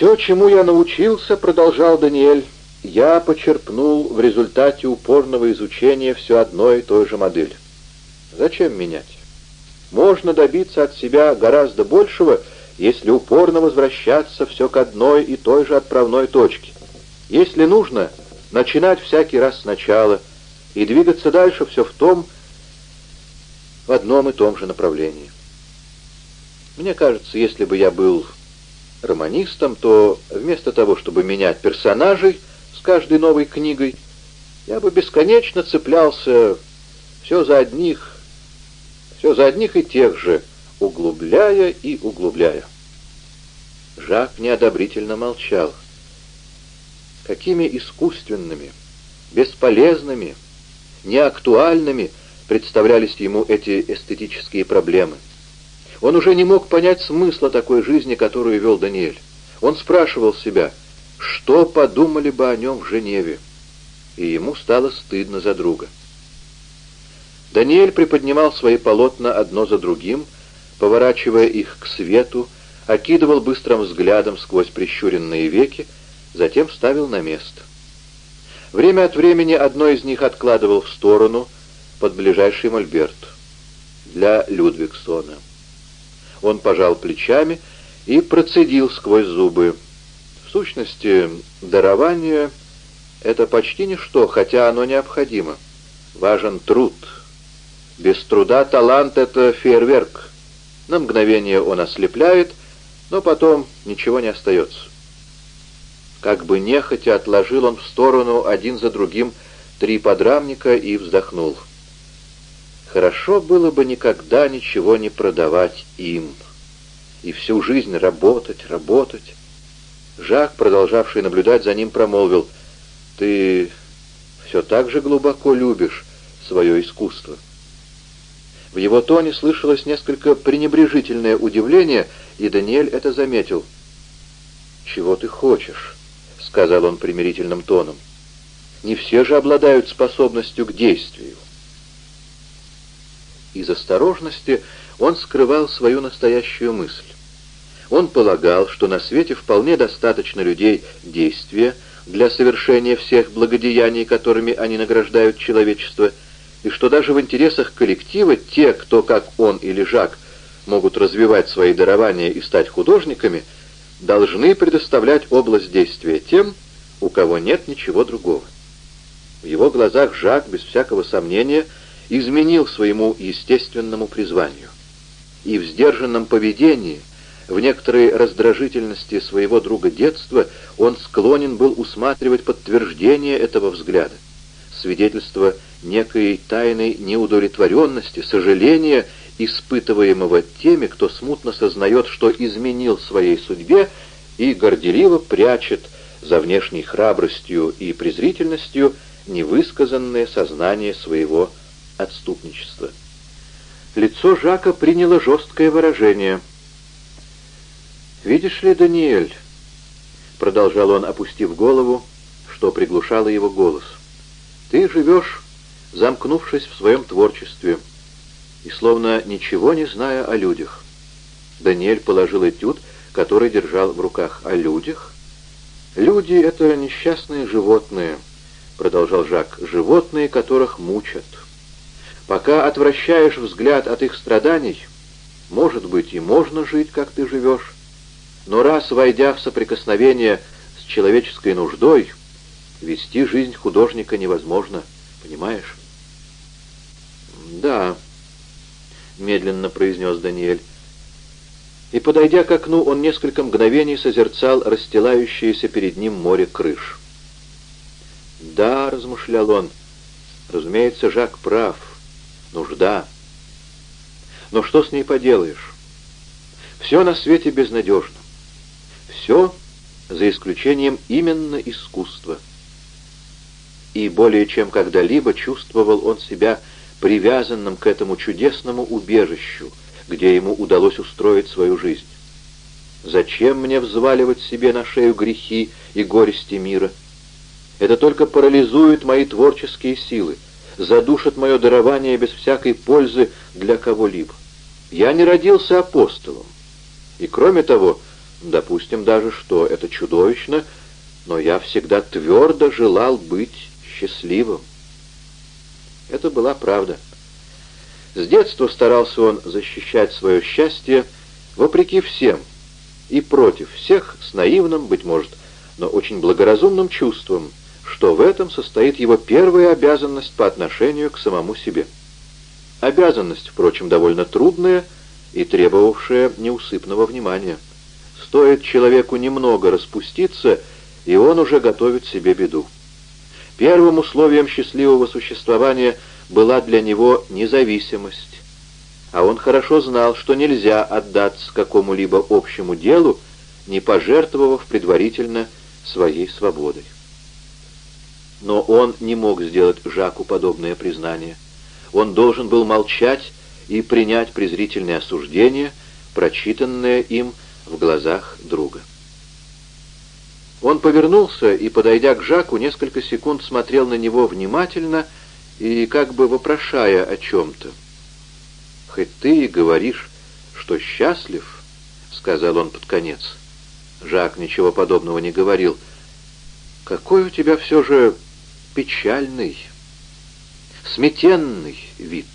«Все, чему я научился, — продолжал Даниэль, — я почерпнул в результате упорного изучения все одной и той же модели. Зачем менять? Можно добиться от себя гораздо большего, если упорно возвращаться все к одной и той же отправной точке. Если нужно, начинать всякий раз сначала и двигаться дальше все в том, в одном и том же направлении. Мне кажется, если бы я был романистом, то вместо того, чтобы менять персонажей с каждой новой книгой, я бы бесконечно цеплялся все за одних, все за одних и тех же, углубляя и углубляя. Жак неодобрительно молчал. Какими искусственными, бесполезными, неактуальными представлялись ему эти эстетические проблемы. Он уже не мог понять смысла такой жизни, которую вел Даниэль. Он спрашивал себя, что подумали бы о нем в Женеве, и ему стало стыдно за друга. Даниэль приподнимал свои полотна одно за другим, поворачивая их к свету, окидывал быстрым взглядом сквозь прищуренные веки, затем ставил на место. Время от времени одно из них откладывал в сторону под ближайший мольберт для Людвигсона. Он пожал плечами и процедил сквозь зубы. В сущности, дарование — это почти ничто, хотя оно необходимо. Важен труд. Без труда талант — это фейерверк. На мгновение он ослепляет, но потом ничего не остается. Как бы нехотя отложил он в сторону один за другим три подрамника и вздохнул. Хорошо было бы никогда ничего не продавать им. И всю жизнь работать, работать. Жак, продолжавший наблюдать за ним, промолвил, «Ты все так же глубоко любишь свое искусство». В его тоне слышалось несколько пренебрежительное удивление, и Даниэль это заметил. «Чего ты хочешь?» — сказал он примирительным тоном. «Не все же обладают способностью к действию». Из осторожности он скрывал свою настоящую мысль. Он полагал, что на свете вполне достаточно людей действия для совершения всех благодеяний, которыми они награждают человечество, и что даже в интересах коллектива те, кто, как он или Жак, могут развивать свои дарования и стать художниками, должны предоставлять область действия тем, у кого нет ничего другого. В его глазах Жак, без всякого сомнения, изменил своему естественному призванию. И в сдержанном поведении, в некоторой раздражительности своего друга детства, он склонен был усматривать подтверждение этого взгляда, свидетельство некой тайной неудовлетворенности, сожаления, испытываемого теми, кто смутно сознает, что изменил своей судьбе и горделиво прячет за внешней храбростью и презрительностью невысказанное сознание своего отступничества. Лицо Жака приняло жесткое выражение. «Видишь ли, Даниэль?» — продолжал он, опустив голову, что приглушало его голос. «Ты живешь, замкнувшись в своем творчестве, и словно ничего не зная о людях». Даниэль положил этюд, который держал в руках. «О людях?» «Люди — это несчастные животные», — продолжал Жак, — «животные, которых мучат». Пока отвращаешь взгляд от их страданий, может быть, и можно жить, как ты живешь, но раз, войдя в соприкосновение с человеческой нуждой, вести жизнь художника невозможно, понимаешь? «Да», — медленно произнес Даниэль. И, подойдя к окну, он несколько мгновений созерцал расстилающееся перед ним море крыш. «Да», — размышлял он, — «разумеется, Жак прав» нужда. Но что с ней поделаешь? Все на свете безнадежно. Все, за исключением именно искусства. И более чем когда-либо чувствовал он себя привязанным к этому чудесному убежищу, где ему удалось устроить свою жизнь. Зачем мне взваливать себе на шею грехи и горести мира? Это только парализует мои творческие силы, задушат мое дарование без всякой пользы для кого-либо. Я не родился апостолом. И кроме того, Допустим даже, что это чудовищно, но я всегда твердо желал быть счастливым. Это была правда. С детства старался он защищать свое счастье вопреки всем и против всех с наивным, быть может, но очень благоразумным чувством, что в этом состоит его первая обязанность по отношению к самому себе. Обязанность, впрочем, довольно трудная и требовавшая неусыпного внимания. Стоит человеку немного распуститься, и он уже готовит себе беду. Первым условием счастливого существования была для него независимость, а он хорошо знал, что нельзя отдаться какому-либо общему делу, не пожертвовав предварительно своей свободой. Но он не мог сделать Жаку подобное признание. Он должен был молчать и принять презрительное осуждение, прочитанное им в глазах друга. Он повернулся и, подойдя к Жаку, несколько секунд смотрел на него внимательно и как бы вопрошая о чем-то. «Хоть ты и говоришь, что счастлив», — сказал он под конец. Жак ничего подобного не говорил. «Какой у тебя все же печальный, сметенный вид».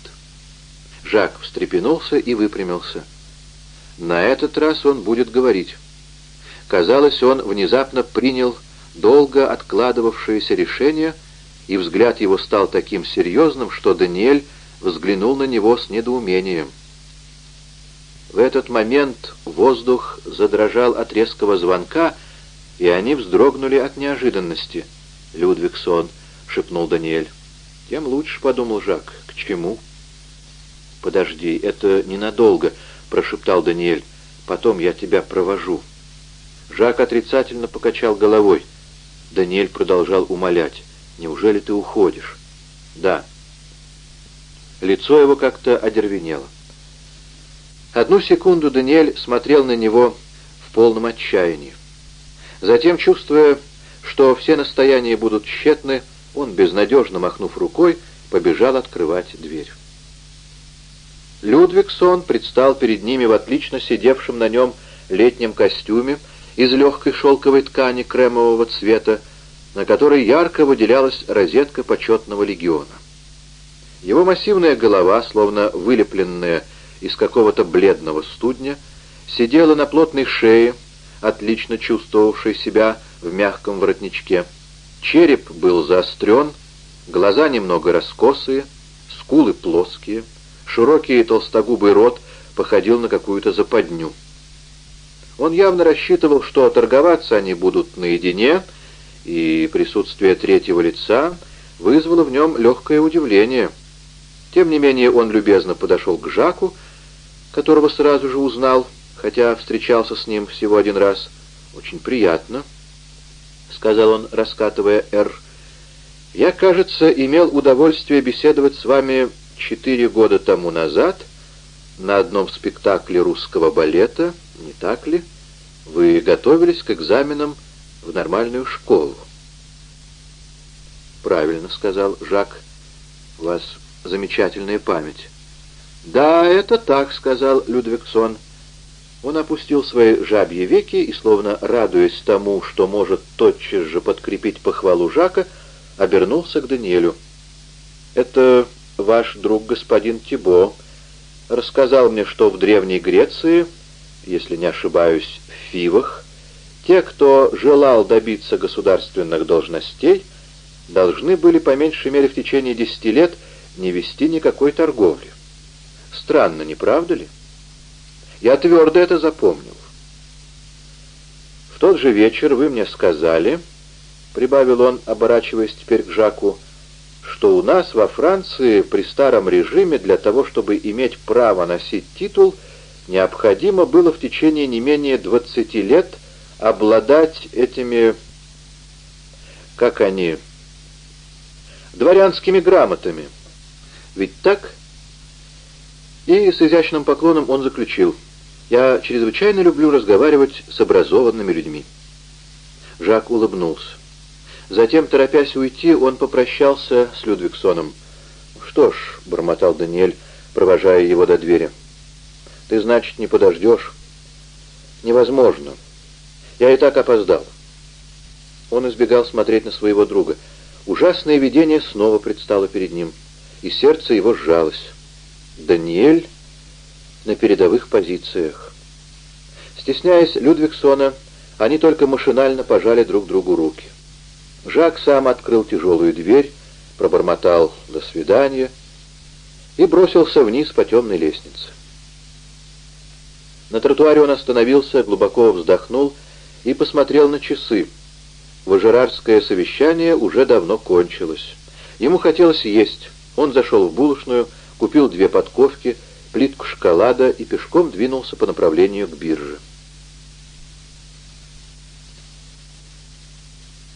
Жак встрепенулся и выпрямился. На этот раз он будет говорить. Казалось, он внезапно принял долго откладывавшееся решение, и взгляд его стал таким серьезным, что Даниэль взглянул на него с недоумением. В этот момент воздух задрожал от резкого звонка, и они вздрогнули от неожиданности. «Людвигсон», — шепнул Даниэль. «Тем лучше», — подумал Жак. «К чему?» «Подожди, это ненадолго», — прошептал Даниэль. «Потом я тебя провожу». Жак отрицательно покачал головой. Даниэль продолжал умолять. «Неужели ты уходишь?» «Да». Лицо его как-то одервенело. Одну секунду Даниэль смотрел на него в полном отчаянии. Затем, чувствуя, что все настояния будут тщетны, он, безнадежно махнув рукой, побежал открывать дверь. Людвигсон предстал перед ними в отлично сидевшем на нем летнем костюме из легкой шелковой ткани кремового цвета, на которой ярко выделялась розетка почетного легиона. Его массивная голова, словно вылепленная из какого-то бледного студня, сидела на плотной шее, отлично чувствовавшей себя в мягком воротничке. Череп был заострен, глаза немного раскосые, скулы плоские, широкий толстогубый рот походил на какую-то западню. Он явно рассчитывал, что торговаться они будут наедине, и присутствие третьего лица вызвало в нем легкое удивление. Тем не менее он любезно подошел к Жаку, которого сразу же узнал, хотя встречался с ним всего один раз. «Очень приятно», — сказал он, раскатывая «Р». «Я, кажется, имел удовольствие беседовать с вами четыре года тому назад на одном спектакле русского балета, не так ли, вы готовились к экзаменам в нормальную школу. «Правильно», — сказал Жак, — «у вас замечательная память». «Да, это так», — сказал Людвигсон. Он опустил свои жабьи веки и, словно радуясь тому, что может тотчас же подкрепить похвалу Жака, обернулся к Даниэлю. «Это ваш друг господин Тибо рассказал мне, что в Древней Греции если не ошибаюсь, в Фивах, те, кто желал добиться государственных должностей, должны были по меньшей мере в течение десяти лет не вести никакой торговли. Странно, не правда ли? Я твердо это запомнил. В тот же вечер вы мне сказали, прибавил он, оборачиваясь теперь к Жаку, что у нас во Франции при старом режиме для того, чтобы иметь право носить титул – необходимо было в течение не менее 20 лет обладать этими, как они, дворянскими грамотами. Ведь так? И с изящным поклоном он заключил. «Я чрезвычайно люблю разговаривать с образованными людьми». Жак улыбнулся. Затем, торопясь уйти, он попрощался с Людвигсоном. «Что ж», — бормотал Даниэль, провожая его до двери, — ты, значит, не подождешь? Невозможно. Я и так опоздал». Он избегал смотреть на своего друга. Ужасное видение снова предстало перед ним, и сердце его сжалось. Даниэль на передовых позициях. Стесняясь Людвигсона, они только машинально пожали друг другу руки. Жак сам открыл тяжелую дверь, пробормотал «до свидания» и бросился вниз по темной лестнице. На тротуаре он остановился, глубоко вздохнул и посмотрел на часы. Важерарское совещание уже давно кончилось. Ему хотелось есть. Он зашел в булочную, купил две подковки, плитку шоколада и пешком двинулся по направлению к бирже.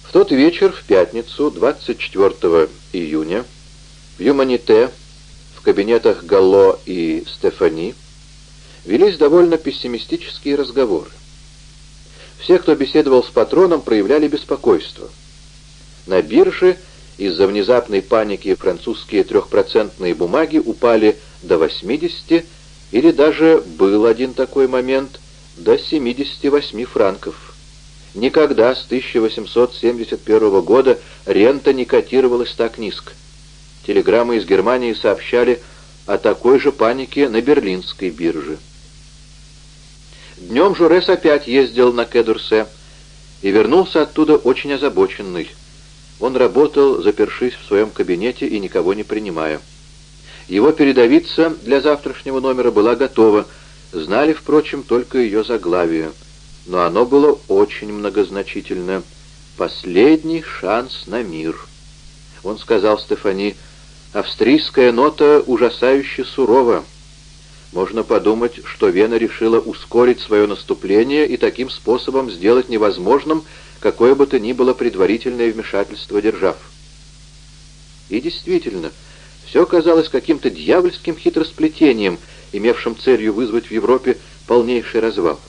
В тот вечер, в пятницу, 24 июня, в Юманите, в кабинетах Галло и Стефани, велись довольно пессимистические разговоры. Все, кто беседовал с патроном, проявляли беспокойство. На бирже из-за внезапной паники французские трехпроцентные бумаги упали до 80 или даже был один такой момент до 78 франков. Никогда с 1871 года рента не котировалась так низко. Телеграммы из Германии сообщали о такой же панике на берлинской бирже. Днем Журес опять ездил на Кедурсе и вернулся оттуда очень озабоченный. Он работал, запершись в своем кабинете и никого не принимая. Его передовица для завтрашнего номера была готова, знали, впрочем, только ее заглавие. Но оно было очень многозначительно. «Последний шанс на мир». Он сказал Стефани, «Австрийская нота ужасающе сурова». Можно подумать, что Вена решила ускорить свое наступление и таким способом сделать невозможным какое бы то ни было предварительное вмешательство держав. И действительно, все казалось каким-то дьявольским хитросплетением, имевшим целью вызвать в Европе полнейший развал.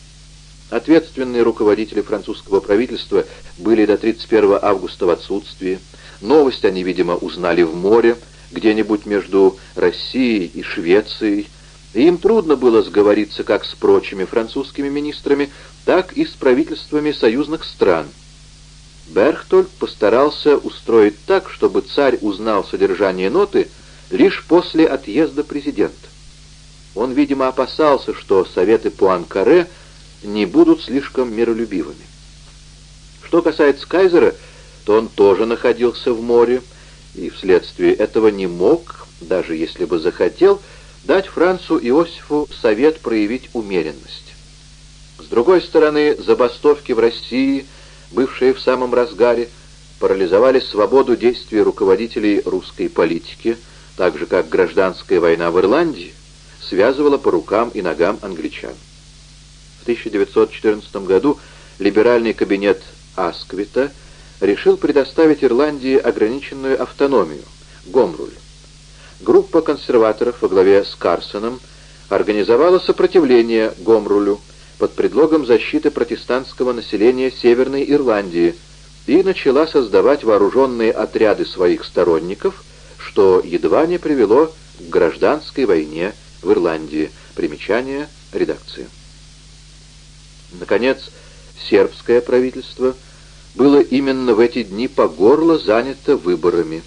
Ответственные руководители французского правительства были до 31 августа в отсутствии. Новость они, видимо, узнали в море, где-нибудь между Россией и Швецией, и им трудно было сговориться как с прочими французскими министрами, так и с правительствами союзных стран. Берхтольд постарался устроить так, чтобы царь узнал содержание ноты лишь после отъезда президента. Он, видимо, опасался, что советы Пуанкаре не будут слишком миролюбивыми. Что касается кайзера, то он тоже находился в море, и вследствие этого не мог, даже если бы захотел, дать Францу Иосифу совет проявить умеренность. С другой стороны, забастовки в России, бывшие в самом разгаре, парализовали свободу действий руководителей русской политики, так же как гражданская война в Ирландии связывала по рукам и ногам англичан. В 1914 году либеральный кабинет Асквита решил предоставить Ирландии ограниченную автономию – Гомруль. Группа консерваторов во главе с Карсоном организовала сопротивление Гомрулю под предлогом защиты протестантского населения Северной Ирландии и начала создавать вооруженные отряды своих сторонников, что едва не привело к гражданской войне в Ирландии. Примечание редакции. Наконец, сербское правительство было именно в эти дни по горло занято выборами.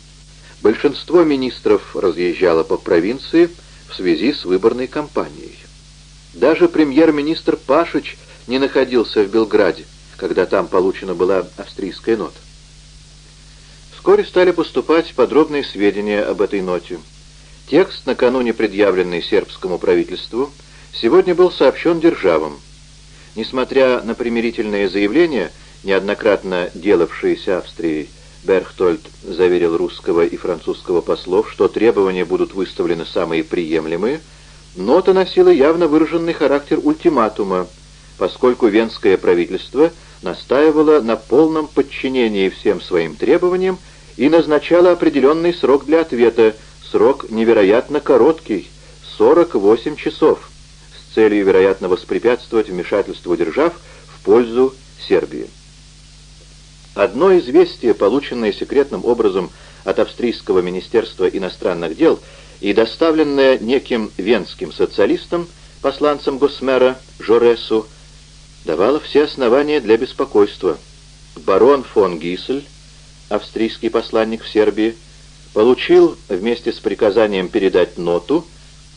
Большинство министров разъезжало по провинции в связи с выборной кампанией. Даже премьер-министр Пашич не находился в Белграде, когда там получена была австрийская нота. Вскоре стали поступать подробные сведения об этой ноте. Текст, накануне предъявленный сербскому правительству, сегодня был сообщен державам. Несмотря на примирительные заявления, неоднократно делавшиеся Австрией, Берхтольд заверил русского и французского послов, что требования будут выставлены самые приемлемые, нота носила явно выраженный характер ультиматума, поскольку венское правительство настаивало на полном подчинении всем своим требованиям и назначало определенный срок для ответа, срок невероятно короткий — 48 часов, с целью, вероятно, воспрепятствовать вмешательству держав в пользу Сербии. Одно известие, полученное секретным образом от австрийского министерства иностранных дел и доставленное неким венским социалистом, посланцем Госмера Жоресу, давало все основания для беспокойства. Барон фон Гиссель, австрийский посланник в Сербии, получил вместе с приказанием передать ноту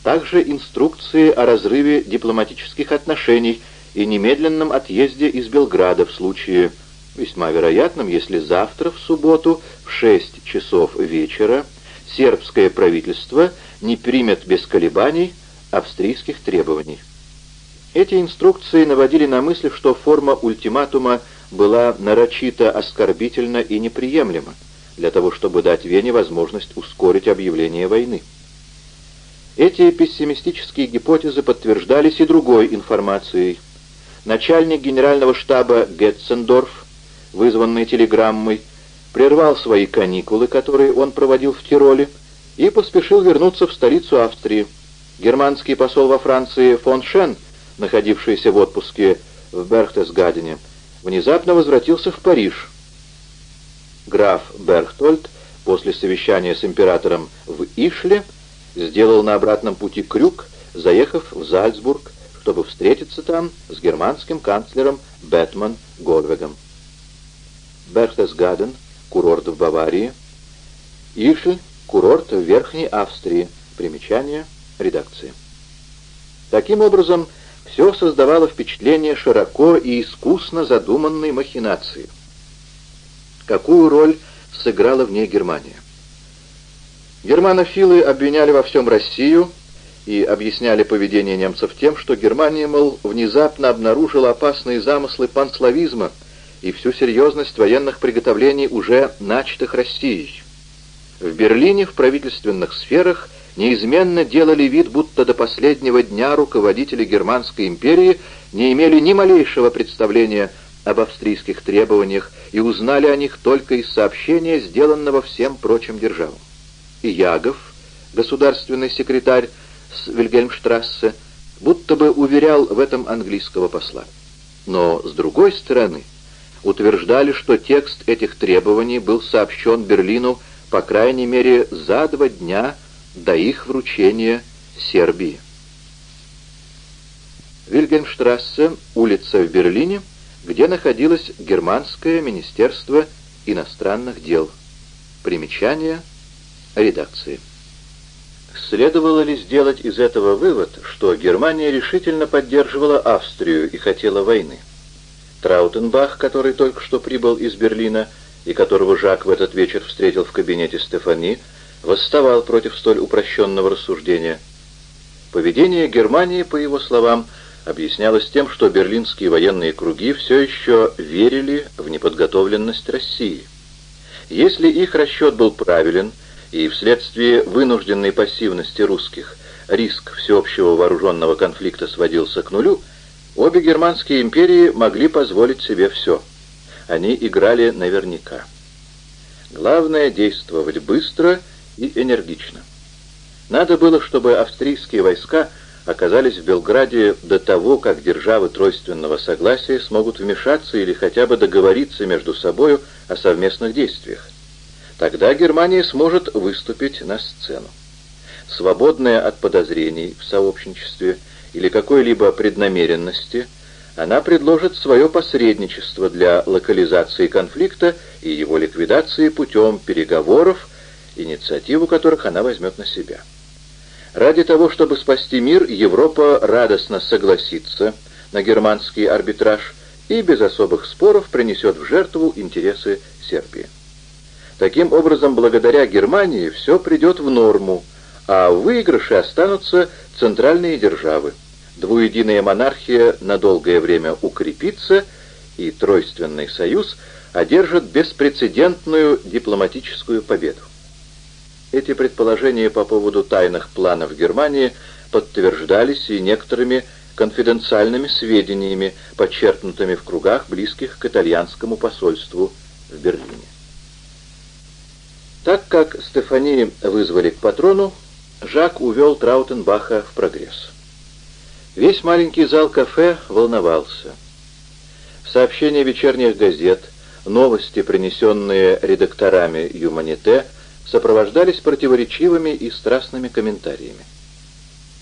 также инструкции о разрыве дипломатических отношений и немедленном отъезде из Белграда в случае, весьма вероятном, если завтра, в субботу, в 6 часов вечера, сербское правительство не примет без колебаний австрийских требований. Эти инструкции наводили на мысль, что форма ультиматума была нарочито оскорбительна и неприемлема, для того чтобы дать Вене возможность ускорить объявление войны. Эти пессимистические гипотезы подтверждались и другой информацией. Начальник генерального штаба Гетцендорф, вызванный телеграммой, прервал свои каникулы, которые он проводил в Тироле, и поспешил вернуться в столицу Австрии. Германский посол во Франции фон Шен, находившийся в отпуске в Берхтесгадене, внезапно возвратился в Париж. Граф Берхтольд после совещания с императором в Ишле сделал на обратном пути крюк, заехав в Зальцбург, чтобы встретиться там с германским канцлером Бетман Гольвегом. Берхтесгаден, курорт в Баварии, Ишль, курорт в Верхней Австрии. Примечание редакции. Таким образом, все создавало впечатление широко и искусно задуманной махинации. Какую роль сыграла в ней Германия? Германофилы обвиняли во всем Россию и объясняли поведение немцев тем, что Германия, мол, внезапно обнаружила опасные замыслы панславизма и всю серьезность военных приготовлений, уже начатых Россией. В Берлине в правительственных сферах неизменно делали вид, будто до последнего дня руководители Германской империи не имели ни малейшего представления об австрийских требованиях и узнали о них только из сообщения, сделанного всем прочим державам. И Ягов, государственный секретарь с Вильгельмштрассе, будто бы уверял в этом английского посла. Но, с другой стороны, утверждали, что текст этих требований был сообщен Берлину по крайней мере за два дня до их вручения Сербии. Вильгельмштрассе, улица в Берлине, где находилось Германское министерство иностранных дел. Примечание редакции. Следовало ли сделать из этого вывод, что Германия решительно поддерживала Австрию и хотела войны? Траутенбах, который только что прибыл из Берлина, и которого Жак в этот вечер встретил в кабинете Стефани, восставал против столь упрощенного рассуждения. Поведение Германии, по его словам, объяснялось тем, что берлинские военные круги все еще верили в неподготовленность России. Если их расчет был правилен, и вследствие вынужденной пассивности русских риск всеобщего вооруженного конфликта сводился к нулю, обе германские империи могли позволить себе все – они играли наверняка. Главное — действовать быстро и энергично. Надо было, чтобы австрийские войска оказались в Белграде до того, как державы тройственного согласия смогут вмешаться или хотя бы договориться между собою о совместных действиях. Тогда Германия сможет выступить на сцену. Свободная от подозрений в сообщничестве или какой-либо преднамеренности – она предложит свое посредничество для локализации конфликта и его ликвидации путем переговоров, инициативу которых она возьмет на себя. Ради того, чтобы спасти мир, Европа радостно согласится на германский арбитраж и без особых споров принесет в жертву интересы Сербии. Таким образом, благодаря Германии все придет в норму, а в выигрыше останутся центральные державы двуединая монархия на долгое время укрепится, и Тройственный союз одержит беспрецедентную дипломатическую победу. Эти предположения по поводу тайных планов Германии подтверждались и некоторыми конфиденциальными сведениями, подчеркнутыми в кругах, близких к итальянскому посольству в Берлине. Так как Стефани вызвали к патрону, Жак увел Траутенбаха в прогресс. Весь маленький зал кафе волновался. Сообщения вечерних газет, новости, принесенные редакторами «Юманите», сопровождались противоречивыми и страстными комментариями.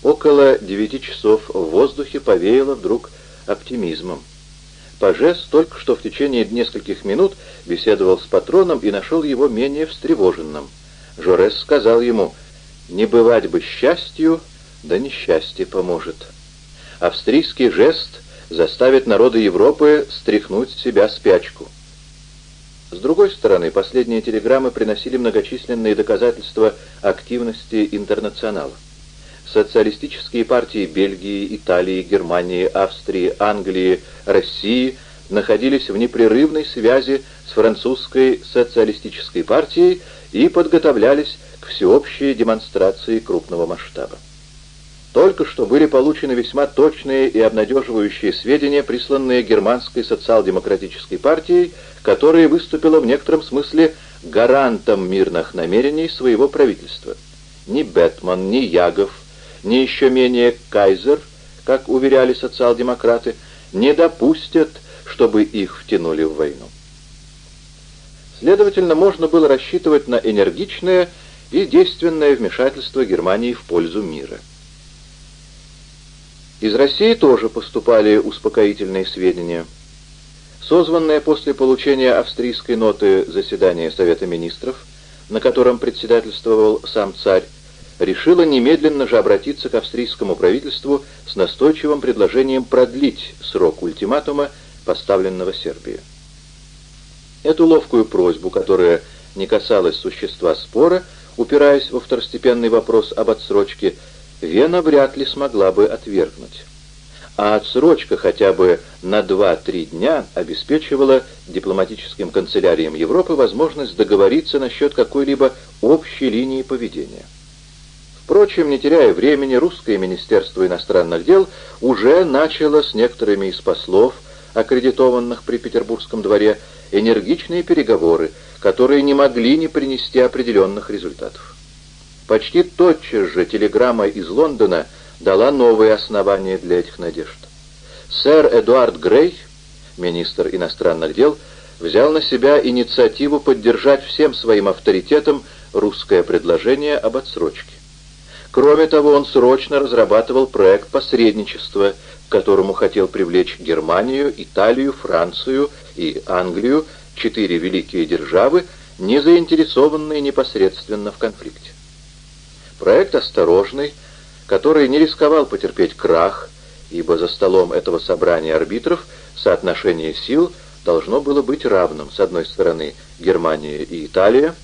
Около девяти часов в воздухе повеяло вдруг оптимизмом. Пажес только что в течение нескольких минут беседовал с патроном и нашел его менее встревоженным. Жорес сказал ему, «Не бывать бы счастью, да несчастье поможет». Австрийский жест заставит народы Европы стряхнуть с себя спячку. С другой стороны, последние телеграммы приносили многочисленные доказательства активности интернационала. Социалистические партии Бельгии, Италии, Германии, Австрии, Англии, России находились в непрерывной связи с французской социалистической партией и подготовлялись к всеобщей демонстрации крупного масштаба. Только что были получены весьма точные и обнадеживающие сведения, присланные германской социал-демократической партией, которая выступила в некотором смысле гарантом мирных намерений своего правительства. Ни Бетман, ни Ягов, ни еще менее Кайзер, как уверяли социал-демократы, не допустят, чтобы их втянули в войну. Следовательно, можно было рассчитывать на энергичное и действенное вмешательство Германии в пользу мира. Из России тоже поступали успокоительные сведения. Созванное после получения австрийской ноты заседание Совета Министров, на котором председательствовал сам царь, решило немедленно же обратиться к австрийскому правительству с настойчивым предложением продлить срок ультиматума, поставленного Сербии. Эту ловкую просьбу, которая не касалась существа спора, упираясь во второстепенный вопрос об отсрочке, Вена вряд ли смогла бы отвергнуть. А отсрочка хотя бы на 2-3 дня обеспечивала дипломатическим канцеляриям Европы возможность договориться насчет какой-либо общей линии поведения. Впрочем, не теряя времени, русское министерство иностранных дел уже начало с некоторыми из послов, аккредитованных при Петербургском дворе, энергичные переговоры, которые не могли не принести определенных результатов. Почти тотчас же телеграмма из Лондона дала новые основания для этих надежд. Сэр Эдуард Грей, министр иностранных дел, взял на себя инициативу поддержать всем своим авторитетом русское предложение об отсрочке. Кроме того, он срочно разрабатывал проект посредничества, к которому хотел привлечь Германию, Италию, Францию и Англию, четыре великие державы, не заинтересованные непосредственно в конфликте. Проект осторожный, который не рисковал потерпеть крах, ибо за столом этого собрания арбитров соотношение сил должно было быть равным. С одной стороны Германия и Италия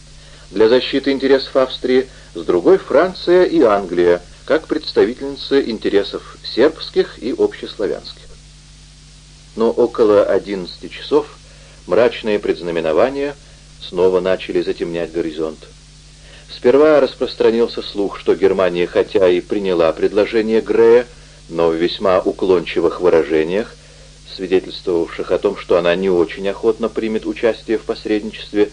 для защиты интересов Австрии, с другой Франция и Англия, как представительницы интересов сербских и общеславянских. Но около 11 часов мрачные предзнаменования снова начали затемнять горизонт. Сперва распространился слух, что Германия, хотя и приняла предложение Грея, но в весьма уклончивых выражениях, свидетельствовавших о том, что она не очень охотно примет участие в посредничестве,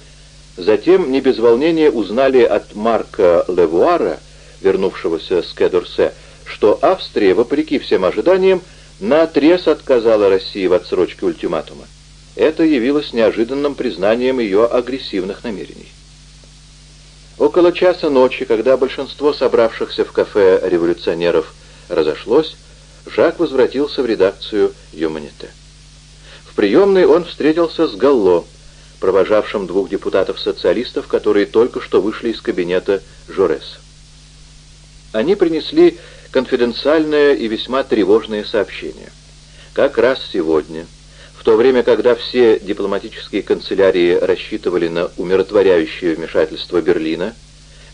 затем не без волнения узнали от Марка Левуара, вернувшегося с Кедурсе, что Австрия, вопреки всем ожиданиям, наотрез отказала России в отсрочке ультиматума. Это явилось неожиданным признанием ее агрессивных намерений. Около часа ночи, когда большинство собравшихся в кафе революционеров разошлось, Жак возвратился в редакцию «Юманите». В приемной он встретился с Галло, провожавшим двух депутатов-социалистов, которые только что вышли из кабинета Жорес. Они принесли конфиденциальное и весьма тревожное сообщение. Как раз сегодня – в то время, когда все дипломатические канцелярии рассчитывали на умиротворяющее вмешательство Берлина,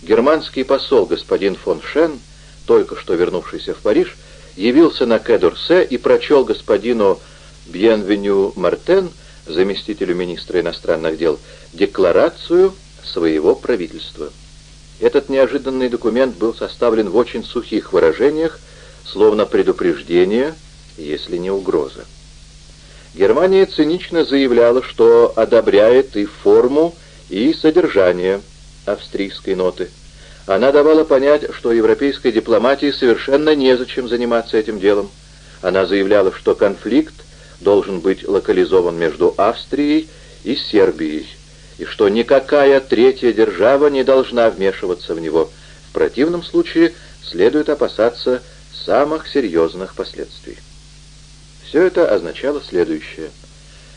германский посол господин фон Шен, только что вернувшийся в Париж, явился на Кедорсе и прочел господину Бьенвеню Мартен, заместителю министра иностранных дел, декларацию своего правительства. Этот неожиданный документ был составлен в очень сухих выражениях, словно предупреждение, если не угроза. Германия цинично заявляла, что одобряет и форму, и содержание австрийской ноты. Она давала понять, что европейской дипломатии совершенно незачем заниматься этим делом. Она заявляла, что конфликт должен быть локализован между Австрией и Сербией, и что никакая третья держава не должна вмешиваться в него. В противном случае следует опасаться самых серьезных последствий. Все это означало следующее.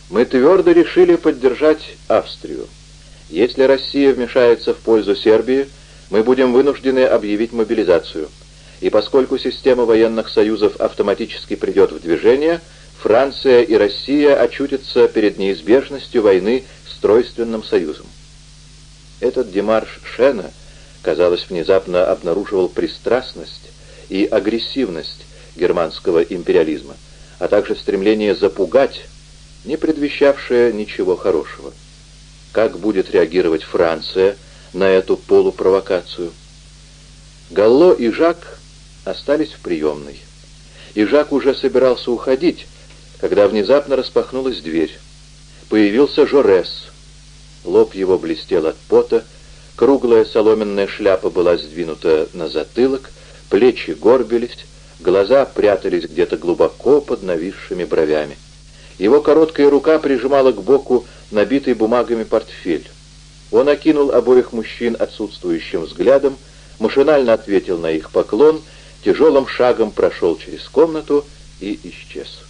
Мы твердо решили поддержать Австрию. Если Россия вмешается в пользу Сербии, мы будем вынуждены объявить мобилизацию. И поскольку система военных союзов автоматически придет в движение, Франция и Россия очутятся перед неизбежностью войны с тройственным союзом. Этот демарш Шена, казалось, внезапно обнаруживал пристрастность и агрессивность германского империализма, а также стремление запугать, не предвещавшее ничего хорошего. Как будет реагировать Франция на эту полупровокацию? Галло и Жак остались в приемной. И Жак уже собирался уходить, когда внезапно распахнулась дверь. Появился Жорес. Лоб его блестел от пота, круглая соломенная шляпа была сдвинута на затылок, плечи горбились, глаза прятались где-то глубоко под нависшими бровями. Его короткая рука прижимала к боку набитый бумагами портфель. Он окинул обоих мужчин отсутствующим взглядом, машинально ответил на их поклон, тяжелым шагом прошел через комнату и исчез.